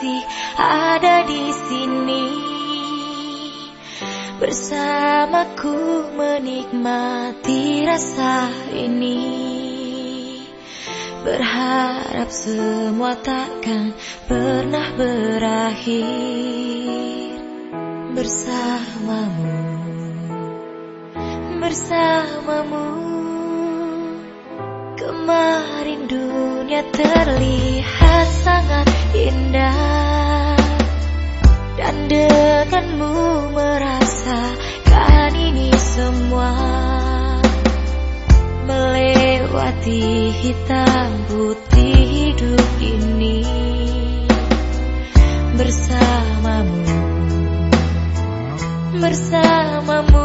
masih ada di sini. Bersamaku menikmati rasa ini. Berharap semua takkan pernah berakhir. Bersamamu. Bersamamu. Kemarin dunia terlihat Melewati hitam putih hidup ini Bersamamu Bersamamu